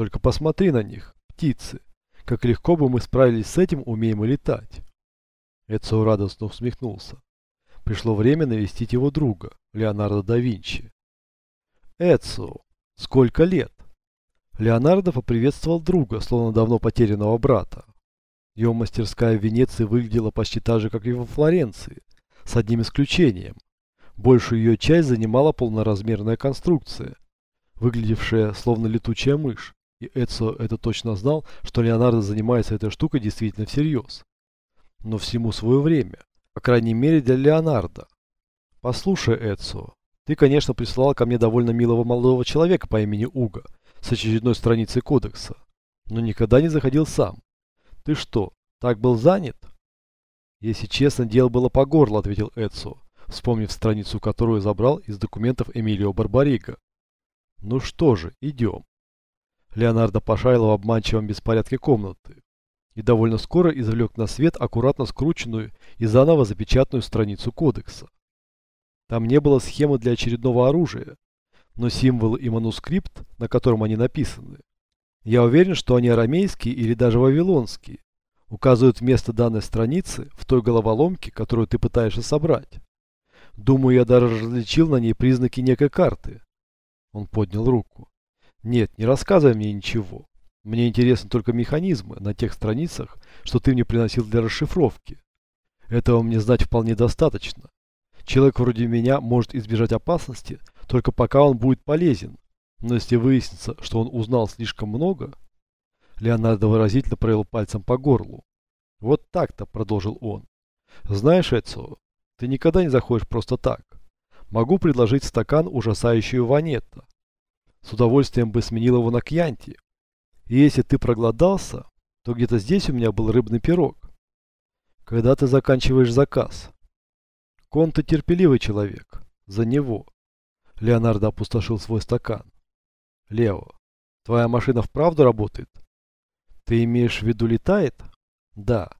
Только посмотри на них, птицы. Как легко бы мы справились с этим, умеем мы летать. Эцио радостно усмехнулся. Пришло время навестить его друга, Леонардо да Винчи. Эцио, сколько лет? Леонардо поприветствовал друга, словно давно потерянного брата. Его мастерская в Венеции выглядела почти так же, как и во Флоренции, с одним исключением. Большую ее часть занимала полноразмерная конструкция, выглядевшая словно летучая мышь, и Эцио это точно знал, что Леонардо занимается этой штукой действительно всерьез. Но всему свое время, по крайней мере для Леонардо. Послушай, Эцио, ты, конечно, прислал ко мне довольно милого молодого человека по имени Уга с очередной страницей кодекса, но никогда не заходил сам. Ты что, так был занят? Если честно, дело было по горло, ответил Эдсо, вспомнив страницу, которую забрал из документов Эмилио Барбарига. Ну что же, идем. Леонардо пошарил в обманчивом беспорядке комнаты и довольно скоро извлек на свет аккуратно скрученную и заново запечатанную страницу кодекса. Там не было схемы для очередного оружия, но символ и манускрипт, на котором они написаны, я уверен, что они арамейские или даже вавилонские, указывают место данной страницы в той головоломке, которую ты пытаешься собрать. Думаю, я даже различил на ней признаки некой карты. Он поднял руку. Нет, не рассказывай мне ничего. Мне интересны только механизмы на тех страницах, что ты мне приносил для расшифровки. Этого мне знать вполне достаточно. Человек вроде меня может избежать опасности, только пока он будет полезен, но если выяснится, что он узнал слишком много... Леонардо выразительно провел пальцем по горлу. Вот так-то, продолжил он. Знаешь, Эцио, ты никогда не заходишь просто так. Могу предложить стакан ужасающего ванетта. С удовольствием бы сменил его на кьянти. И если ты проголодался, то где-то здесь у меня был рыбный пирог. Когда ты заканчиваешь заказ? Конте терпеливый человек. За него. Леонардо опустошил свой стакан. Лео, твоя машина вправду работает? Ты имеешь в виду летает? Да.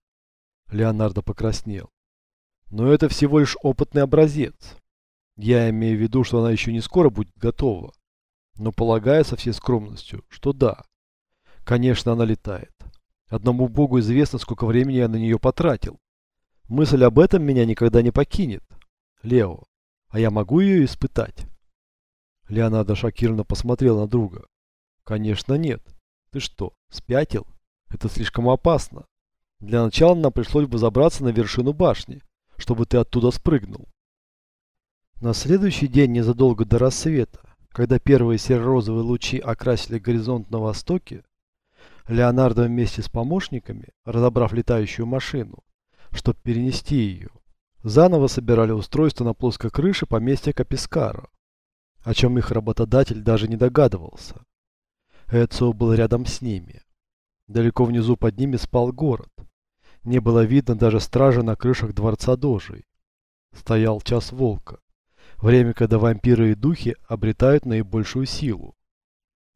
Леонардо покраснел. Но это всего лишь опытный образец. Я имею в виду, что она еще не скоро будет готова. Но полагаю со всей скромностью, что да. Конечно, она летает. Одному богу известно, сколько времени я на нее потратил. Мысль об этом меня никогда не покинет. Лео, а я могу ее испытать? Леонардо шокированно посмотрел на друга. Конечно нет. Ты что, спятил? Это слишком опасно. Для начала нам пришлось бы забраться на вершину башни, чтобы ты оттуда спрыгнул. На следующий день, незадолго до рассвета, когда первые серо-розовые лучи окрасили горизонт на востоке, Леонардо вместе с помощниками, разобрав летающую машину, чтобы перенести ее, заново собирали устройство на плоской крыше поместья Капискаро о чем их работодатель даже не догадывался. Эцио был рядом с ними. Далеко внизу под ними спал город. Не было видно даже стражи на крышах дворца Дожей. Стоял час волка. Время, когда вампиры и духи обретают наибольшую силу.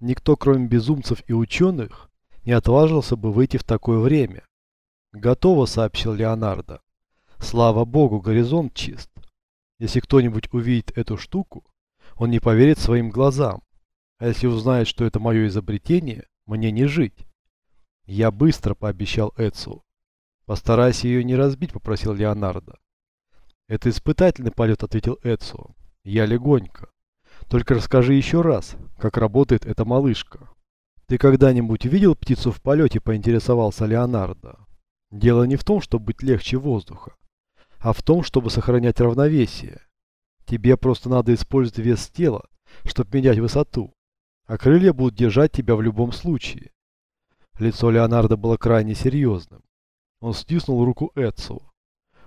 Никто, кроме безумцев и ученых, не отважился бы выйти в такое время. «Готово», — сообщил Леонардо. «Слава богу, горизонт чист. Если кто-нибудь увидит эту штуку, он не поверит своим глазам. А если узнает, что это мое изобретение, мне не жить. Я быстро пообещал Эцу. Постарайся ее не разбить, попросил Леонардо. Это испытательный полет, ответил Эцу. Я легонько. Только расскажи еще раз, как работает эта малышка. Ты когда-нибудь видел птицу в полете, поинтересовался Леонардо. Дело не в том, чтобы быть легче воздуха, а в том, чтобы сохранять равновесие. Тебе просто надо использовать вес тела, чтобы менять высоту, а крылья будут держать тебя в любом случае. Лицо Леонардо было крайне серьезным. Он стиснул руку Эдсу.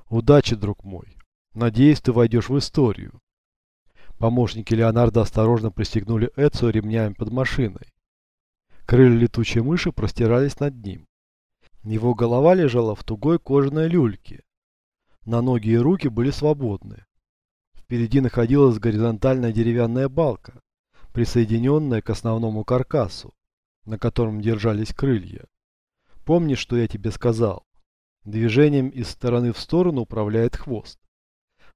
«Удачи, друг мой. Надеюсь, ты войдешь в историю». Помощники Леонардо осторожно пристегнули Эдсу ремнями под машиной. Крылья летучей мыши простирались над ним. Его голова лежала в тугой кожаной люльке. На ноги и руки были свободны. Впереди находилась горизонтальная деревянная балка, присоединенная к основному каркасу, на котором держались крылья. Помнишь, что я тебе сказал? Движением из стороны в сторону управляет хвост.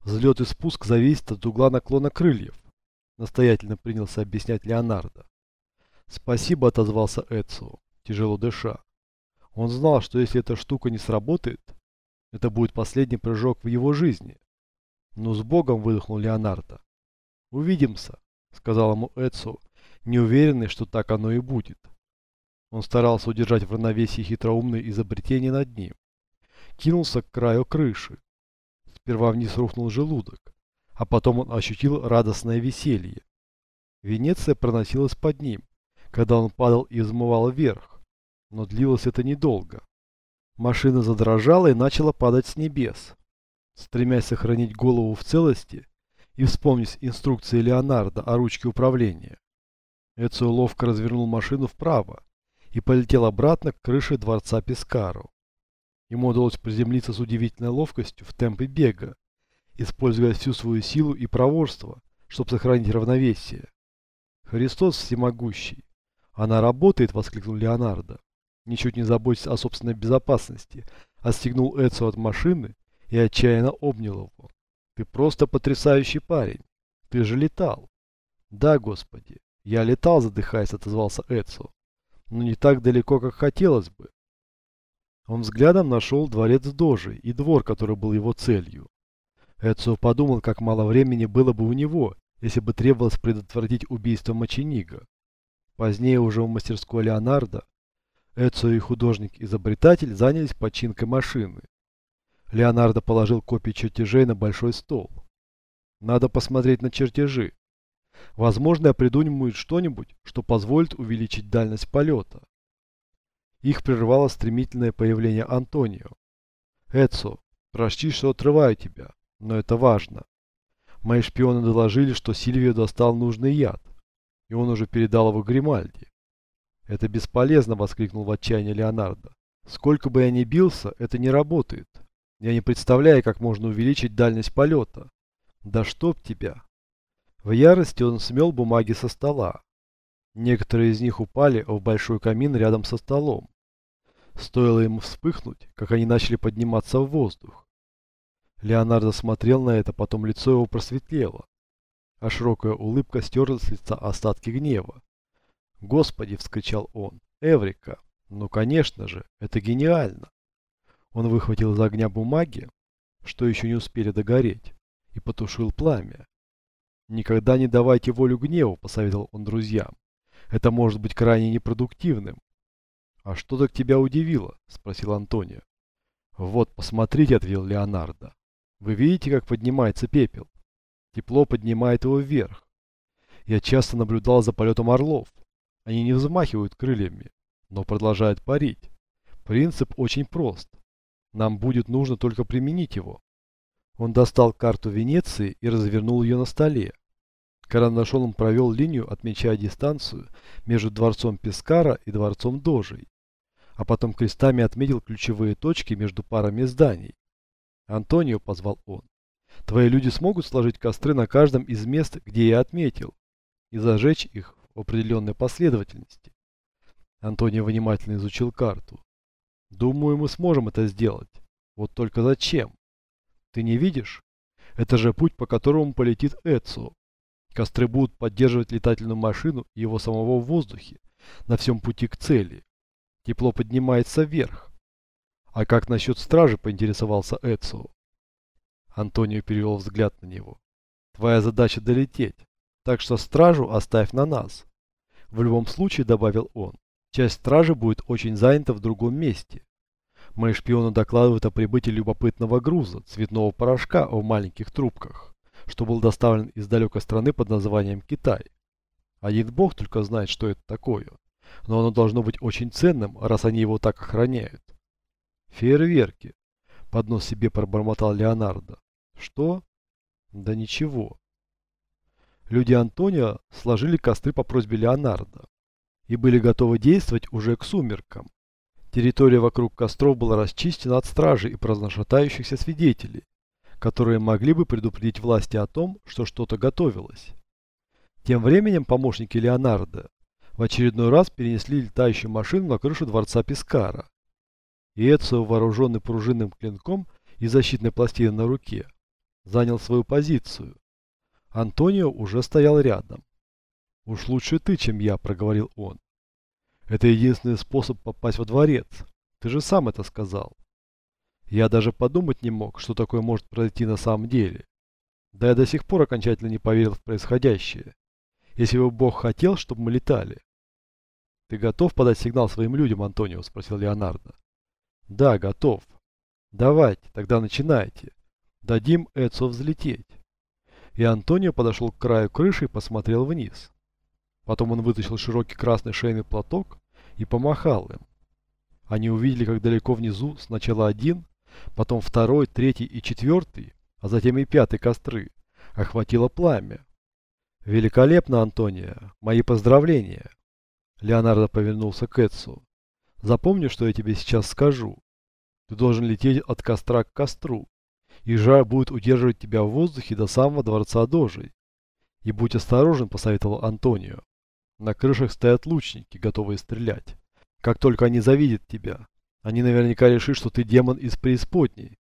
Взлет и спуск зависит от угла наклона крыльев, настоятельно принялся объяснять Леонардо. Спасибо, отозвался Эцио, тяжело дыша. Он знал, что если эта штука не сработает, это будет последний прыжок в его жизни. Ну с Богом выдохнул Леонардо. Увидимся, сказал ему Эцио, неуверенный, что так оно и будет. Он старался удержать в равновесии хитроумное изобретение над ним. Кинулся к краю крыши. Сперва вниз рухнул желудок, а потом он ощутил радостное веселье. Венеция проносилась под ним, когда он падал и взмывал вверх, но длилось это недолго. Машина задрожала и начала падать с небес. Стремясь сохранить голову в целости и вспомнить инструкции Леонардо о ручке управления, Эцио ловко развернул машину вправо и полетел обратно к крыше дворца Пескару. Ему удалось приземлиться с удивительной ловкостью в темпе бега, используя всю свою силу и проворство, чтобы сохранить равновесие. Христос всемогущий. Она работает, воскликнул Леонардо. Ничуть не заботясь о собственной безопасности, отстегнул Эцу от машины и отчаянно обнял его. Ты просто потрясающий парень. Ты же летал. Да, Господи. Я летал, задыхаясь, отозвался Эцу. Но не так далеко, как хотелось бы. Он взглядом нашел дворец Дожи и двор, который был его целью. Эцио подумал, как мало времени было бы у него, если бы требовалось предотвратить убийство Моченига. Позднее уже в мастерской Леонардо Эцио и художник-изобретатель занялись починкой машины. Леонардо положил копии чертежей на большой стол. Надо посмотреть на чертежи. Возможно, я придумаю что-нибудь, что позволит увеличить дальность полета. Их прервало стремительное появление Антонио. Эцо, прости, что отрываю тебя, но это важно. Мои шпионы доложили, что Сильвио достал нужный яд, и он уже передал его Гримальди. Это бесполезно, воскликнул в отчаянии Леонардо. Сколько бы я ни бился, это не работает. Я не представляю, как можно увеличить дальность полета. Да чтоб тебя. В ярости он смел бумаги со стола. Некоторые из них упали в большой камин рядом со столом. Стоило ему вспыхнуть, как они начали подниматься в воздух. Леонардо смотрел на это, потом лицо его просветлело, а широкая улыбка стерла с лица остатки гнева. «Господи!» — вскричал он. «Эврика! Ну, конечно же, это гениально!» Он выхватил из огня бумаги, что еще не успели догореть, и потушил пламя. «Никогда не давайте волю гневу», — посоветовал он друзьям. «Это может быть крайне непродуктивным». «А что так тебя удивило?» — спросил Антонио. «Вот, посмотрите», — ответил Леонардо. «Вы видите, как поднимается пепел? Тепло поднимает его вверх. Я часто наблюдал за полетом орлов. Они не взмахивают крыльями, но продолжают парить. Принцип очень прост. Нам будет нужно только применить его. Он достал карту Венеции и развернул ее на столе. Карандашом провел линию, отмечая дистанцию между дворцом Пескара и дворцом Дожей, а потом крестами отметил ключевые точки между парами зданий. «Антонио», — позвал он, — «твои люди смогут сложить костры на каждом из мест, где я отметил, и зажечь их в определенной последовательности?» Антонио внимательно изучил карту. Думаю, мы сможем это сделать. Вот только зачем? Ты не видишь? Это же путь, по которому полетит Эцио. Костры будут поддерживать летательную машину и его самого в воздухе на всем пути к цели. Тепло поднимается вверх. А как насчет стражи, поинтересовался Эцио. Антонио перевел взгляд на него. Твоя задача долететь, так что стражу оставь на нас. В любом случае, добавил он, Часть стражи будет очень занята в другом месте. Мои шпионы докладывают о прибытии любопытного груза, цветного порошка в маленьких трубках, что был доставлен из далекой страны под названием Китай. Один бог только знает, что это такое. Но оно должно быть очень ценным, раз они его так охраняют. Фейерверки. Под нос себе пробормотал Леонардо. Что? Да ничего. Люди Антонио сложили костры по просьбе Леонардо и были готовы действовать уже к сумеркам. Территория вокруг костров была расчищена от стражи и праздношатающихся свидетелей, которые могли бы предупредить власти о том, что что-то готовилось. Тем временем помощники Леонардо в очередной раз перенесли летающую машину на крышу дворца Пискара. И Эцио, вооруженный пружинным клинком и защитной пластиной на руке, занял свою позицию. Антонио уже стоял рядом. «Уж лучше ты, чем я», — проговорил он. «Это единственный способ попасть во дворец. Ты же сам это сказал». Я даже подумать не мог, что такое может произойти на самом деле. Да я до сих пор окончательно не поверил в происходящее. Если бы Бог хотел, чтобы мы летали. «Ты готов подать сигнал своим людям, Антонио?» – спросил Леонардо. «Да, готов. Давайте, тогда начинайте. Дадим Эцо взлететь». И Антонио подошел к краю крыши и посмотрел вниз. Потом он вытащил широкий красный шейный платок и помахал им. Они увидели, как далеко внизу сначала один, потом второй, третий и четвертый, а затем и пятый костры, охватило пламя. «Великолепно, Антония! Мои поздравления!» Леонардо повернулся к Эдсу. «Запомни, что я тебе сейчас скажу. Ты должен лететь от костра к костру, и жар будет удерживать тебя в воздухе до самого дворца Дожей. И будь осторожен, посоветовал Антонио. На крышах стоят лучники, готовые стрелять. Как только они завидят тебя, они наверняка решат, что ты демон из преисподней.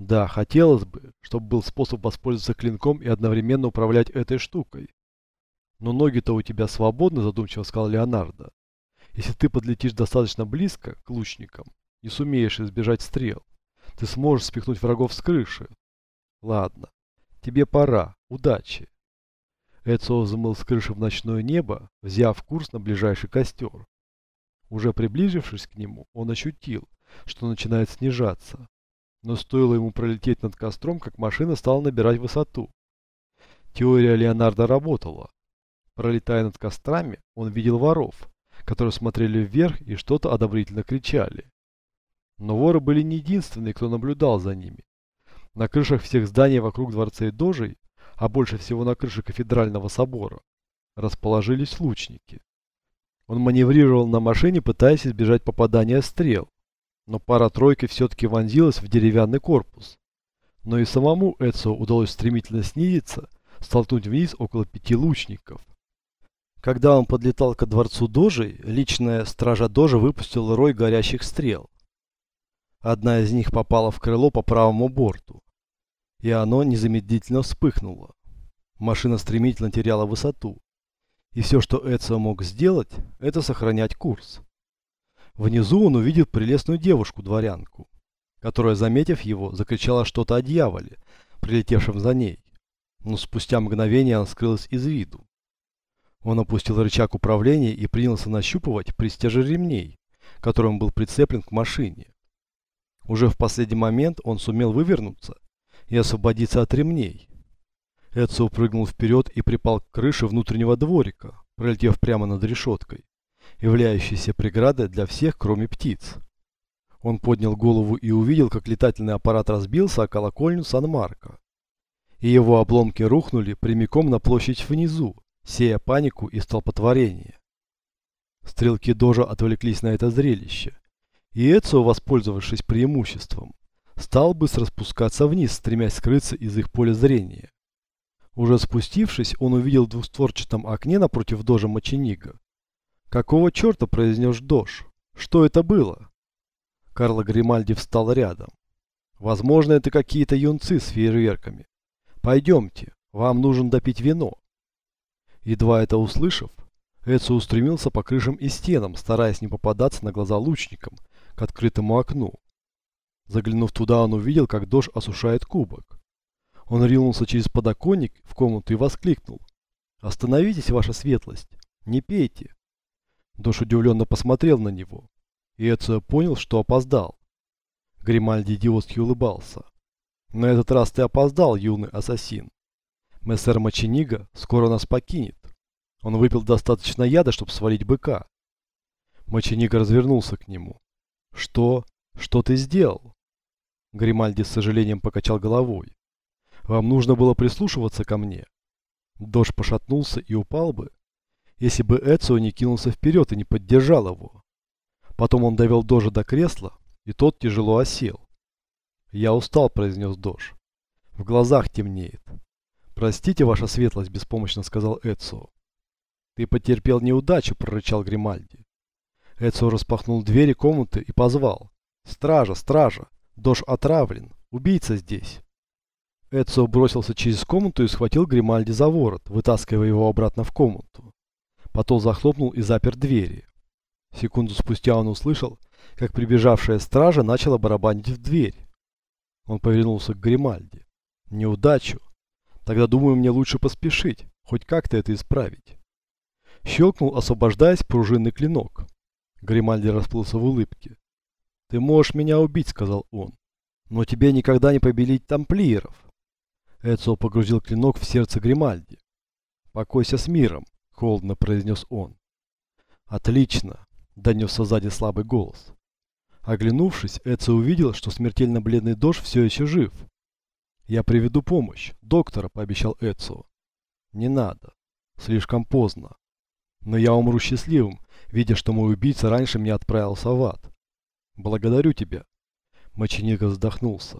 Да, хотелось бы, чтобы был способ воспользоваться клинком и одновременно управлять этой штукой. Но ноги-то у тебя свободны, задумчиво сказал Леонардо. Если ты подлетишь достаточно близко к лучникам и сумеешь избежать стрел, ты сможешь спихнуть врагов с крыши. Ладно, тебе пора. Удачи. Эцио взмыл с крыши в ночное небо, взяв курс на ближайший костер. Уже приближившись к нему, он ощутил, что начинает снижаться. Но стоило ему пролететь над костром, как машина стала набирать высоту. Теория Леонардо работала. Пролетая над кострами, он видел воров, которые смотрели вверх и что-то одобрительно кричали. Но воры были не единственные, кто наблюдал за ними. На крышах всех зданий вокруг дворца и дожей а больше всего на крыше кафедрального собора, расположились лучники. Он маневрировал на машине, пытаясь избежать попадания стрел, но пара-тройки все-таки вонзилась в деревянный корпус. Но и самому Эцо удалось стремительно снизиться, столкнуть вниз около пяти лучников. Когда он подлетал ко дворцу Дожи, личная стража Дожи выпустила рой горящих стрел. Одна из них попала в крыло по правому борту и оно незамедлительно вспыхнуло. Машина стремительно теряла высоту, и все, что Эцио мог сделать, это сохранять курс. Внизу он увидел прелестную девушку-дворянку, которая, заметив его, закричала что-то о дьяволе, прилетевшем за ней, но спустя мгновение она скрылась из виду. Он опустил рычаг управления и принялся нащупывать пристежи ремней, которым был прицеплен к машине. Уже в последний момент он сумел вывернуться и освободиться от ремней. Эдсо прыгнул вперед и припал к крыше внутреннего дворика, пролетев прямо над решеткой, являющейся преградой для всех, кроме птиц. Он поднял голову и увидел, как летательный аппарат разбился о колокольню Сан-Марко. И его обломки рухнули прямиком на площадь внизу, сея панику и столпотворение. Стрелки Дожа отвлеклись на это зрелище, и Эцио, воспользовавшись преимуществом, стал быстро спускаться вниз, стремясь скрыться из их поля зрения. Уже спустившись, он увидел в двустворчатом окне напротив дожа Моченига. «Какого черта?» – произнес дож. «Что это было?» Карло Гримальди встал рядом. «Возможно, это какие-то юнцы с фейерверками. Пойдемте, вам нужно допить вино». Едва это услышав, Эдсо устремился по крышам и стенам, стараясь не попадаться на глаза лучникам к открытому окну. Заглянув туда, он увидел, как дождь осушает кубок. Он ринулся через подоконник в комнату и воскликнул. «Остановитесь, ваша светлость! Не пейте!» Дождь удивленно посмотрел на него. И Эцио понял, что опоздал. Гримальди идиотски улыбался. «На этот раз ты опоздал, юный ассасин. Мессер Маченига скоро нас покинет. Он выпил достаточно яда, чтобы свалить быка». Маченига развернулся к нему. «Что? Что ты сделал?» Гримальди с сожалением покачал головой. Вам нужно было прислушиваться ко мне. Дождь пошатнулся и упал бы, если бы Эцио не кинулся вперед и не поддержал его. Потом он довел Дожа до кресла, и тот тяжело осел. «Я устал», — произнес Дож. «В глазах темнеет». «Простите, ваша светлость», — беспомощно сказал Эцио. «Ты потерпел неудачу», — прорычал Гримальди. Эцио распахнул двери комнаты и позвал. «Стража, стража!» Дож отравлен. Убийца здесь. Эдсо бросился через комнату и схватил Гримальди за ворот, вытаскивая его обратно в комнату. Потом захлопнул и запер двери. Секунду спустя он услышал, как прибежавшая стража начала барабанить в дверь. Он повернулся к Гримальде. Неудачу. Тогда, думаю, мне лучше поспешить, хоть как-то это исправить. Щелкнул, освобождаясь, пружинный клинок. Гримальди расплылся в улыбке. «Ты можешь меня убить», — сказал он. «Но тебе никогда не побелить тамплиеров». Эцио погрузил клинок в сердце Гримальди. «Покойся с миром», — холодно произнес он. «Отлично», — донесся сзади слабый голос. Оглянувшись, Эцио увидел, что смертельно бледный дождь все еще жив. «Я приведу помощь. Доктора», — пообещал Эцио. «Не надо. Слишком поздно. Но я умру счастливым, видя, что мой убийца раньше меня отправился в ад. Благодарю тебя. Моченика вздохнулся.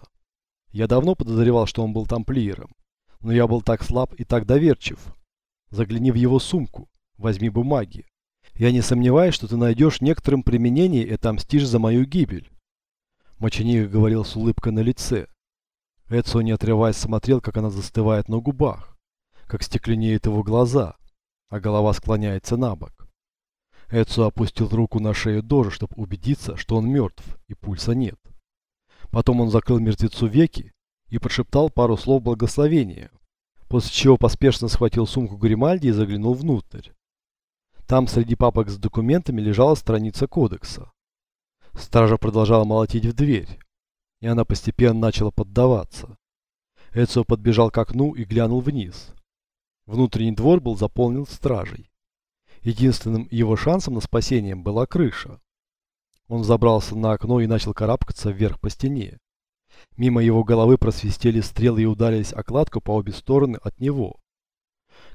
Я давно подозревал, что он был тамплиером, но я был так слаб и так доверчив. Загляни в его сумку, возьми бумаги. Я не сомневаюсь, что ты найдешь некоторым применение и отомстишь за мою гибель. Моченика говорил с улыбкой на лице. Эдсо, не отрываясь, смотрел, как она застывает на губах, как стекленеют его глаза, а голова склоняется на бок. Эдсо опустил руку на шею Дожа, чтобы убедиться, что он мертв и пульса нет. Потом он закрыл мертвецу веки и прошептал пару слов благословения, после чего поспешно схватил сумку Гримальди и заглянул внутрь. Там среди папок с документами лежала страница кодекса. Стража продолжала молотить в дверь, и она постепенно начала поддаваться. Эдсо подбежал к окну и глянул вниз. Внутренний двор был заполнен стражей. Единственным его шансом на спасение была крыша. Он забрался на окно и начал карабкаться вверх по стене. Мимо его головы просвистели стрелы и ударились о по обе стороны от него.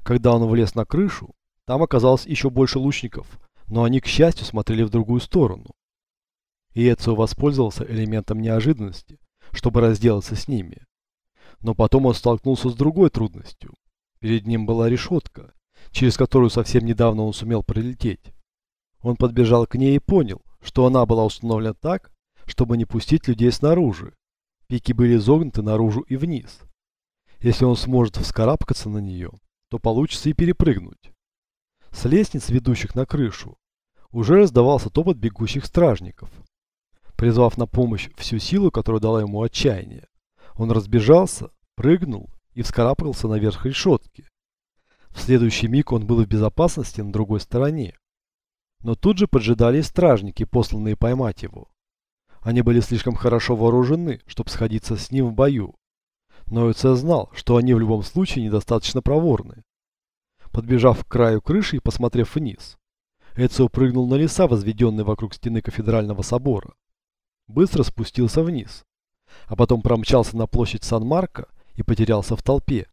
Когда он влез на крышу, там оказалось еще больше лучников, но они, к счастью, смотрели в другую сторону. И Эцио воспользовался элементом неожиданности, чтобы разделаться с ними. Но потом он столкнулся с другой трудностью. Перед ним была решетка, через которую совсем недавно он сумел пролететь. Он подбежал к ней и понял, что она была установлена так, чтобы не пустить людей снаружи. Пики были изогнуты наружу и вниз. Если он сможет вскарабкаться на нее, то получится и перепрыгнуть. С лестниц, ведущих на крышу, уже раздавался топот бегущих стражников. Призвав на помощь всю силу, которую дала ему отчаяние, он разбежался, прыгнул и вскарабкался наверх решетки. В следующий миг он был в безопасности на другой стороне. Но тут же поджидали стражники, посланные поймать его. Они были слишком хорошо вооружены, чтобы сходиться с ним в бою. Но Эце знал, что они в любом случае недостаточно проворны. Подбежав к краю крыши и посмотрев вниз, Эцио прыгнул на леса, возведенные вокруг стены кафедрального собора. Быстро спустился вниз, а потом промчался на площадь Сан-Марко и потерялся в толпе.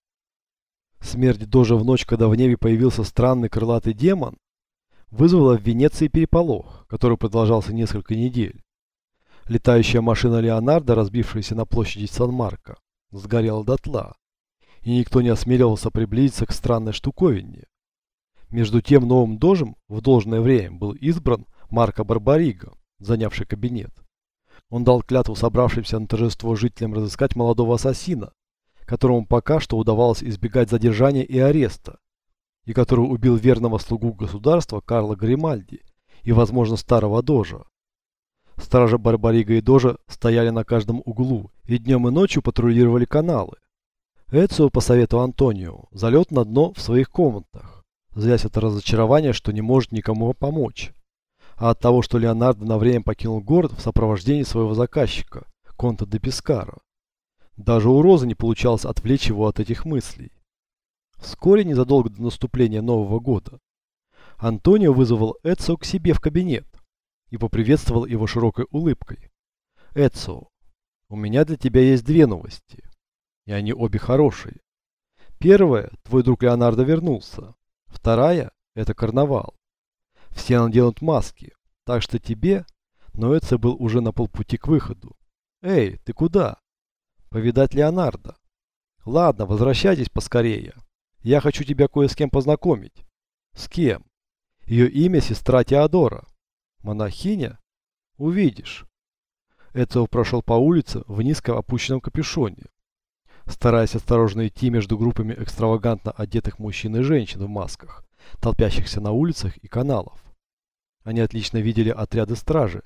Смерть Дожа в ночь, когда в небе появился странный крылатый демон, вызвала в Венеции переполох, который продолжался несколько недель. Летающая машина Леонардо, разбившаяся на площади Сан-Марко, сгорела дотла, и никто не осмеливался приблизиться к странной штуковине. Между тем новым дожем в должное время был избран Марко Барбариго, занявший кабинет. Он дал клятву собравшимся на торжество жителям разыскать молодого ассасина, которому пока что удавалось избегать задержания и ареста, и который убил верного слугу государства Карла Гримальди и, возможно, старого Дожа. Стража Барбарига и Дожа стояли на каждом углу и днем и ночью патрулировали каналы. Эцио по совету Антонио залет на дно в своих комнатах, злясь от разочарования, что не может никому помочь, а от того, что Леонардо на время покинул город в сопровождении своего заказчика, Конта де Пискаро. Даже у Розы не получалось отвлечь его от этих мыслей. Вскоре, незадолго до наступления Нового года, Антонио вызвал Эцио к себе в кабинет и поприветствовал его широкой улыбкой. «Эцио, у меня для тебя есть две новости, и они обе хорошие. Первая, твой друг Леонардо вернулся. Вторая, это карнавал. Все наденут маски, так что тебе, но Эцио был уже на полпути к выходу. Эй, ты куда?» повидать Леонардо. Ладно, возвращайтесь поскорее. Я хочу тебя кое с кем познакомить. С кем? Ее имя сестра Теодора. Монахиня? Увидишь. Эцио прошел по улице в низко опущенном капюшоне, стараясь осторожно идти между группами экстравагантно одетых мужчин и женщин в масках, толпящихся на улицах и каналов. Они отлично видели отряды стражи,